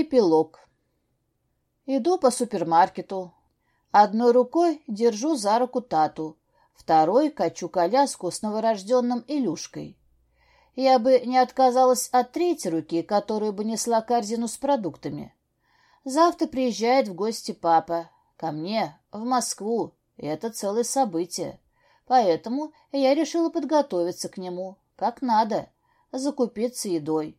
Эпилог. Иду по супермаркету. Одной рукой держу за руку Тату, второй качу коляску с новорожденным Илюшкой. Я бы не отказалась от третьей руки, которую бы несла корзину с продуктами. Завтра приезжает в гости папа. Ко мне, в Москву. Это целое событие. Поэтому я решила подготовиться к нему, как надо, закупиться едой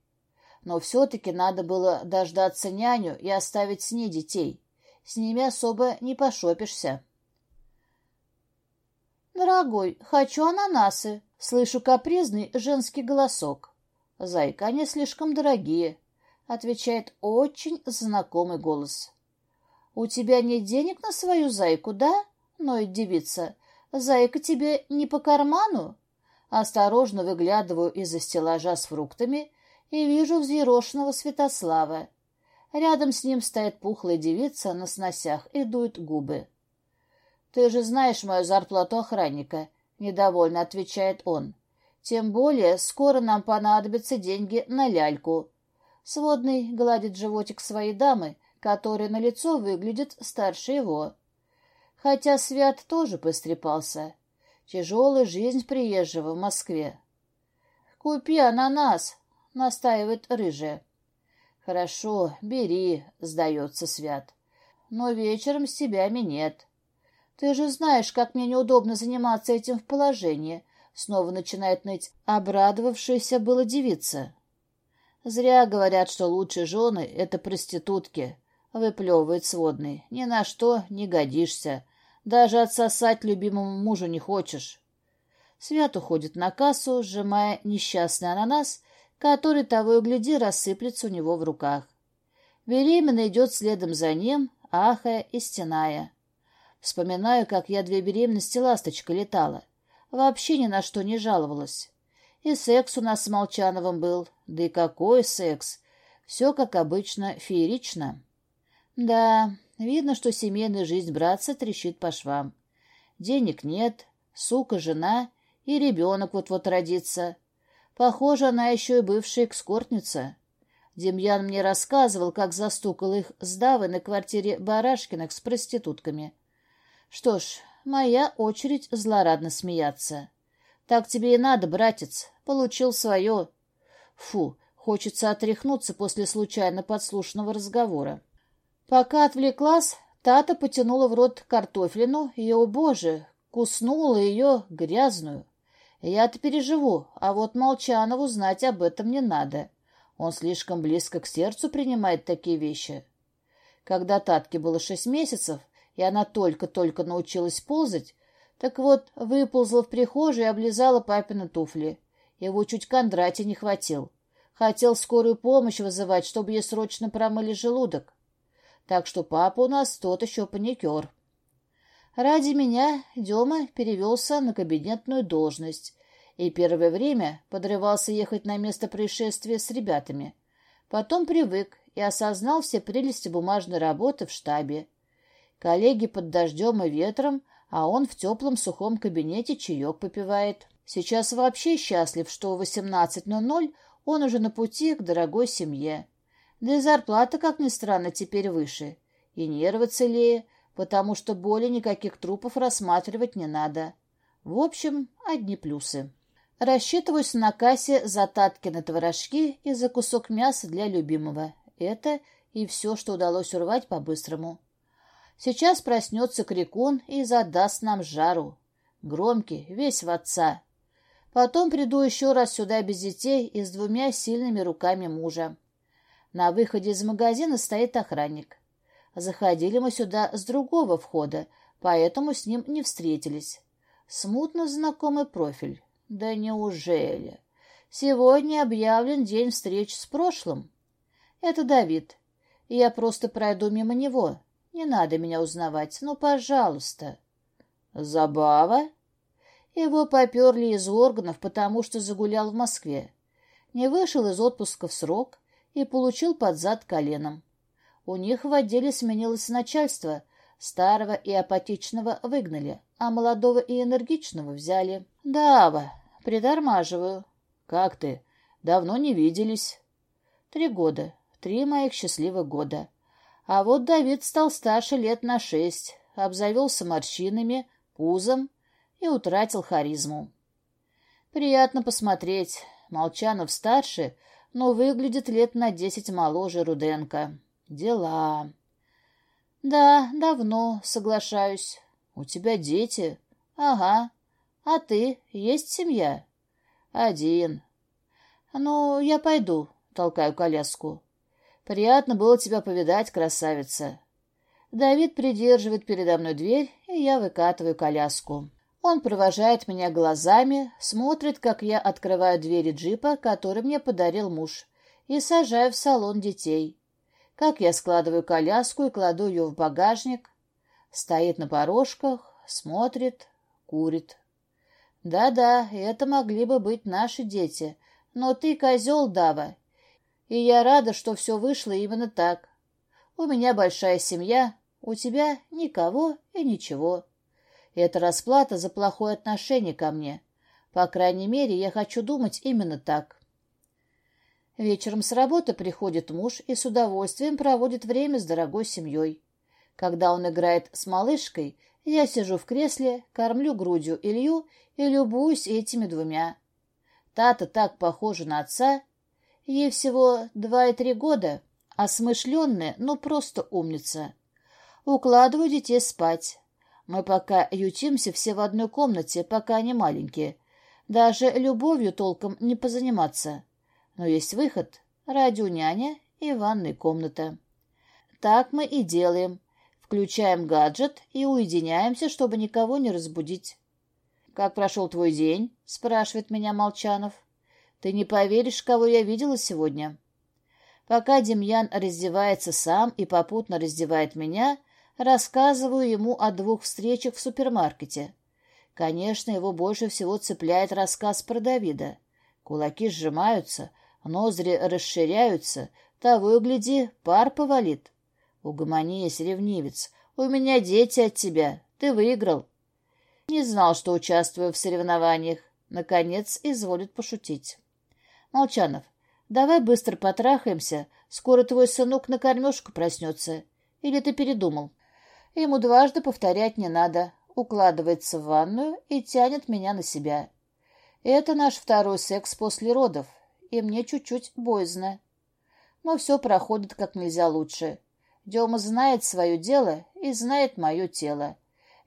но все-таки надо было дождаться няню и оставить с ней детей. С ними особо не пошопишься. «Дорогой, хочу ананасы!» — слышу капризный женский голосок. «Зайка, они слишком дорогие», — отвечает очень знакомый голос. «У тебя нет денег на свою зайку, да?» — ноет девица. «Зайка тебе не по карману?» Осторожно выглядываю из-за стеллажа с фруктами и вижу взъерошенного Святослава. Рядом с ним стоит пухлая девица на сносях и дует губы. — Ты же знаешь мою зарплату охранника, — недовольно отвечает он. — Тем более скоро нам понадобятся деньги на ляльку. Сводный гладит животик своей дамы, которая на лицо выглядит старше его. Хотя Свят тоже пострепался. Тяжелая жизнь приезжего в Москве. — Купи ананас, — настаивает рыжая. «Хорошо, бери», — сдается Свят. «Но вечером с тебя нет. Ты же знаешь, как мне неудобно заниматься этим в положении», — снова начинает ныть обрадовавшаяся была девица. «Зря говорят, что лучшие жены — это проститутки», — выплевывает сводный. «Ни на что не годишься. Даже отсосать любимому мужу не хочешь». Свят уходит на кассу, сжимая несчастный ананас который того и гляди рассыплется у него в руках. Беременная идет следом за ним, ахая и стеная. Вспоминаю, как я две беременности ласточкой летала. Вообще ни на что не жаловалась. И секс у нас с Молчановым был. Да и какой секс! Все, как обычно, феерично. Да, видно, что семейная жизнь братца трещит по швам. Денег нет, сука, жена и ребенок вот-вот родится — Похоже, она еще и бывшая экскортница. Демьян мне рассказывал, как застукал их с Давой на квартире Барашкиных с проститутками. Что ж, моя очередь злорадно смеяться. Так тебе и надо, братец. Получил свое. Фу, хочется отряхнуться после случайно подслушанного разговора. Пока отвлеклась, Тата потянула в рот картофелину и, о боже, куснула ее грязную. Я-то переживу, а вот Молчанову знать об этом не надо. Он слишком близко к сердцу принимает такие вещи. Когда Татке было шесть месяцев, и она только-только научилась ползать, так вот, выползла в прихожую и облизала папины туфли. Его чуть Кондратий не хватил. Хотел скорую помощь вызывать, чтобы ей срочно промыли желудок. Так что папа у нас тот еще паникер. Ради меня Дема перевелся на кабинетную должность и первое время подрывался ехать на место происшествия с ребятами. Потом привык и осознал все прелести бумажной работы в штабе. Коллеги под дождем и ветром, а он в теплом сухом кабинете чаек попивает. Сейчас вообще счастлив, что в 18.00 он уже на пути к дорогой семье. Да и зарплата, как ни странно, теперь выше. И нервы целее, потому что более никаких трупов рассматривать не надо. В общем, одни плюсы. Рассчитываюсь на кассе за Таткины творожки и за кусок мяса для любимого. Это и все, что удалось урвать по-быстрому. Сейчас проснется крикун и задаст нам жару. Громкий, весь в отца. Потом приду еще раз сюда без детей и с двумя сильными руками мужа. На выходе из магазина стоит охранник. Заходили мы сюда с другого входа, поэтому с ним не встретились. Смутно знакомый профиль. Да неужели? Сегодня объявлен день встреч с прошлым. Это Давид. Я просто пройду мимо него. Не надо меня узнавать, ну, пожалуйста. Забава? Его поперли из органов, потому что загулял в Москве. Не вышел из отпуска в срок и получил под зад коленом. У них в отделе сменилось начальство. Старого и апатичного выгнали, а молодого и энергичного взяли. «Дава, придормаживаю». «Как ты? Давно не виделись». «Три года. Три моих счастливых года. А вот Давид стал старше лет на шесть, обзавелся морщинами, пузом и утратил харизму. Приятно посмотреть. Молчанов старше, но выглядит лет на десять моложе Руденко. Дела. Да, давно, соглашаюсь. У тебя дети? Ага. А ты? Есть семья? Один. Ну, я пойду, толкаю коляску. Приятно было тебя повидать, красавица. Давид придерживает передо мной дверь, и я выкатываю коляску. Он провожает меня глазами, смотрит, как я открываю двери джипа, который мне подарил муж, и сажаю в салон детей. Как я складываю коляску и кладу ее в багажник. Стоит на порожках, смотрит, курит. Да-да, это могли бы быть наши дети, но ты козел, Дава. И я рада, что все вышло именно так. У меня большая семья, у тебя никого и ничего. Это расплата за плохое отношение ко мне. По крайней мере, я хочу думать именно так. Вечером с работы приходит муж и с удовольствием проводит время с дорогой семьей. Когда он играет с малышкой, я сижу в кресле, кормлю грудью Илью и любуюсь этими двумя. Тата так похожа на отца. Ей всего два и три года, а смышленная, ну просто умница. Укладываю детей спать. Мы пока ютимся все в одной комнате, пока они маленькие. Даже любовью толком не позаниматься. Но есть выход. Радио няня и ванная комната. Так мы и делаем. Включаем гаджет и уединяемся, чтобы никого не разбудить. «Как прошел твой день?» — спрашивает меня Молчанов. «Ты не поверишь, кого я видела сегодня». Пока Демьян раздевается сам и попутно раздевает меня, Рассказываю ему о двух встречах в супермаркете. Конечно, его больше всего цепляет рассказ про Давида. Кулаки сжимаются, ноздри расширяются, того и гляди, пар повалит. Угомонись, ревнивец, у меня дети от тебя, ты выиграл. Не знал, что участвую в соревнованиях. Наконец, изволит пошутить. Молчанов, давай быстро потрахаемся, скоро твой сынок на кормежку проснется. Или ты передумал? Ему дважды повторять не надо. Укладывается в ванную и тянет меня на себя. Это наш второй секс после родов, и мне чуть-чуть боязно. Но все проходит как нельзя лучше. Дема знает свое дело и знает мое тело.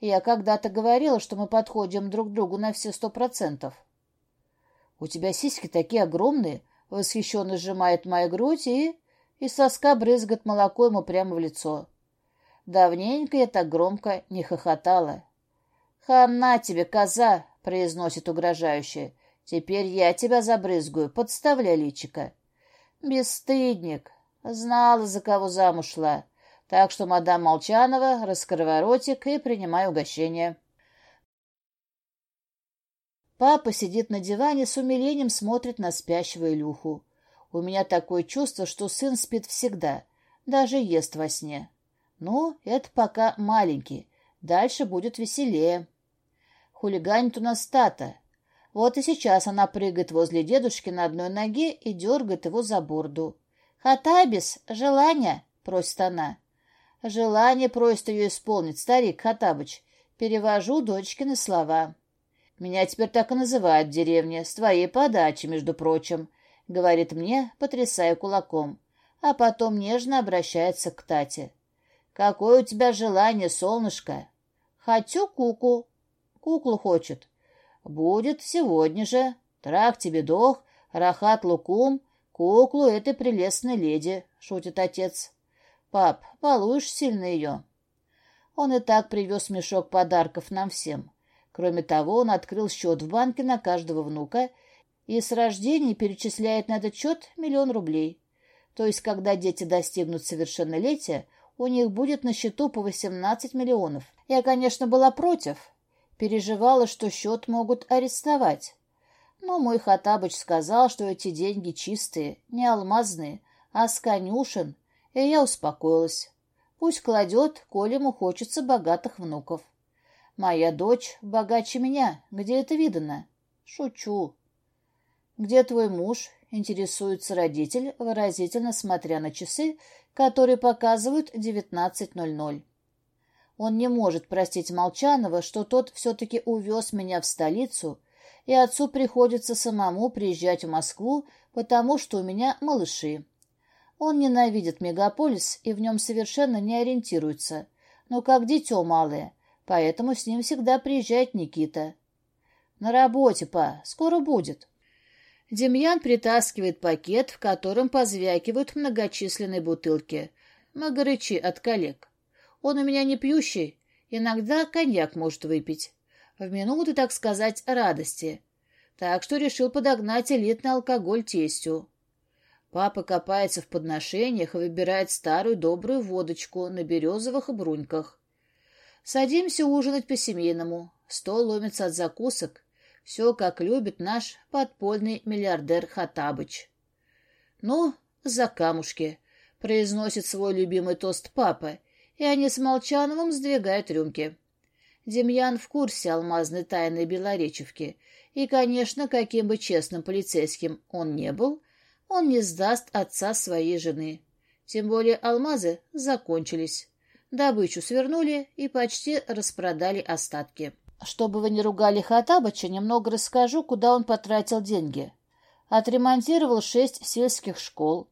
Я когда-то говорила, что мы подходим друг другу на все сто процентов. «У тебя сиськи такие огромные!» — восхищенно сжимает мою грудь и... и соска брызгает молоко ему прямо в лицо. Давненько я так громко не хохотала. «Хана тебе, коза!» — произносит угрожающе. «Теперь я тебя забрызгаю, подставляй личика». «Бесстыдник! Знала, за кого замуж шла. Так что, мадам Молчанова, раскрывай ротик и принимай угощение». Папа сидит на диване, с умилением смотрит на спящего Илюху. У меня такое чувство, что сын спит всегда, даже ест во сне. Ну, это пока маленький. Дальше будет веселее. Хулиганит у нас Тата. Вот и сейчас она прыгает возле дедушки на одной ноге и дергает его за борду. «Хатабис, желание!» — просит она. «Желание просит ее исполнить, старик Хатабыч». Перевожу дочкины слова. «Меня теперь так и называют в деревне, с твоей подачи, между прочим», — говорит мне, потрясая кулаком, а потом нежно обращается к Тате. Какое у тебя желание, солнышко? Хочу куку. Куклу хочет. Будет сегодня же. Трах тебе дох, рахат лукум, куклу этой прелестной леди, шутит отец. Пап, балуешь сильно ее. Он и так привез мешок подарков нам всем. Кроме того, он открыл счет в банке на каждого внука и с рождения перечисляет на этот счет миллион рублей. То есть, когда дети достигнут совершеннолетия, у них будет на счету по 18 миллионов. Я, конечно, была против. Переживала, что счет могут арестовать. Но мой Хатабыч сказал, что эти деньги чистые, не алмазные, а с конюшен, и я успокоилась. Пусть кладет, коли ему хочется богатых внуков. Моя дочь богаче меня. Где это видано? Шучу. Где твой муж? интересуется родитель, выразительно смотря на часы, которые показывают 19.00. Он не может простить Молчанова, что тот все-таки увез меня в столицу, и отцу приходится самому приезжать в Москву, потому что у меня малыши. Он ненавидит мегаполис и в нем совершенно не ориентируется, но как дитё малое, поэтому с ним всегда приезжает Никита. На работе, па, скоро будет. Демьян притаскивает пакет, в котором позвякивают многочисленные бутылки. Магарычи от коллег. Он у меня не пьющий, иногда коньяк может выпить. В минуты, так сказать, радости. Так что решил подогнать элитный алкоголь тестю. Папа копается в подношениях и выбирает старую добрую водочку на березовых бруньках. Садимся ужинать по-семейному. Стол ломится от закусок. Все, как любит наш подпольный миллиардер Хатабыч. «Ну, за камушки», — произносит свой любимый тост папа, и они с Молчановым сдвигают рюмки. Демьян в курсе алмазной тайны Белоречевки, и, конечно, каким бы честным полицейским он не был, — он не сдаст отца своей жены. Тем более алмазы закончились. Добычу свернули и почти распродали остатки. Чтобы вы не ругали Хатабыча, немного расскажу, куда он потратил деньги. Отремонтировал шесть сельских школ,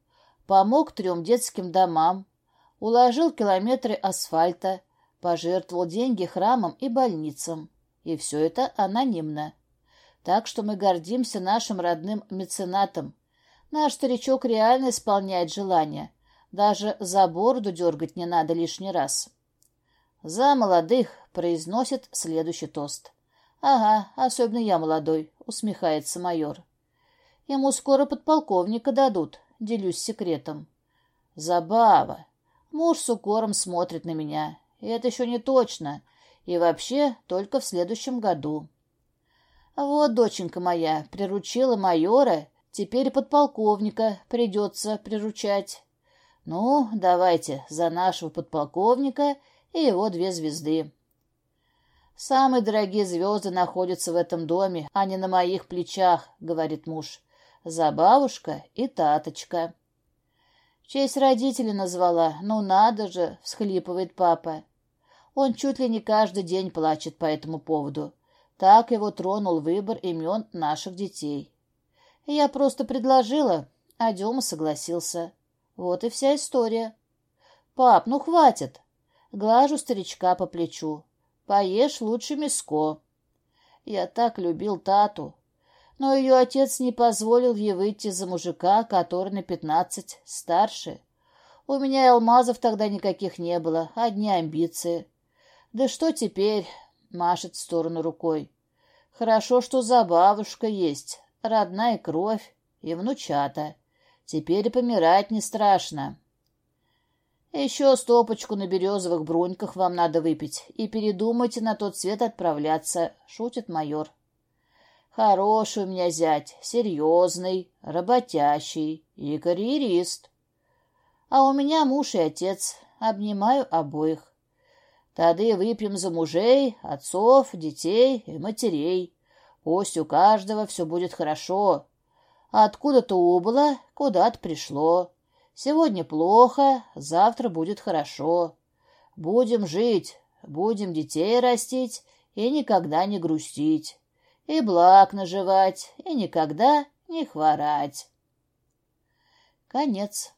помог трем детским домам, уложил километры асфальта, пожертвовал деньги храмам и больницам. И все это анонимно. Так что мы гордимся нашим родным меценатом, Наш старичок реально исполняет желание. Даже за бороду дергать не надо лишний раз. «За молодых!» — произносит следующий тост. «Ага, особенно я молодой», — усмехается майор. «Ему скоро подполковника дадут», — делюсь секретом. «Забава!» Муж с укором смотрит на меня. И это еще не точно. И вообще только в следующем году. Вот, доченька моя, приручила майора Теперь подполковника придется приручать. Ну, давайте за нашего подполковника и его две звезды. Самые дорогие звезды находятся в этом доме, а не на моих плечах, говорит муж. За бабушка и таточка. Честь родителей назвала. Ну надо же, всхлипывает папа. Он чуть ли не каждый день плачет по этому поводу. Так его тронул выбор имен наших детей. Я просто предложила, а Дема согласился. Вот и вся история. Пап, ну хватит. Глажу старичка по плечу. Поешь лучше миско. Я так любил Тату. Но ее отец не позволил ей выйти за мужика, который на пятнадцать старше. У меня и алмазов тогда никаких не было, одни амбиции. Да что теперь? Машет в сторону рукой. Хорошо, что за бабушка есть, родная кровь и внучата. Теперь помирать не страшно. Еще стопочку на березовых бруньках вам надо выпить и передумайте на тот свет отправляться, — шутит майор. Хороший у меня зять, серьезный, работящий и карьерист. А у меня муж и отец, обнимаю обоих. Тады выпьем за мужей, отцов, детей и матерей. Пусть у каждого все будет хорошо. Откуда-то убыло, куда-то пришло. Сегодня плохо, завтра будет хорошо. Будем жить, будем детей растить и никогда не грустить. И благ наживать, и никогда не хворать. Конец.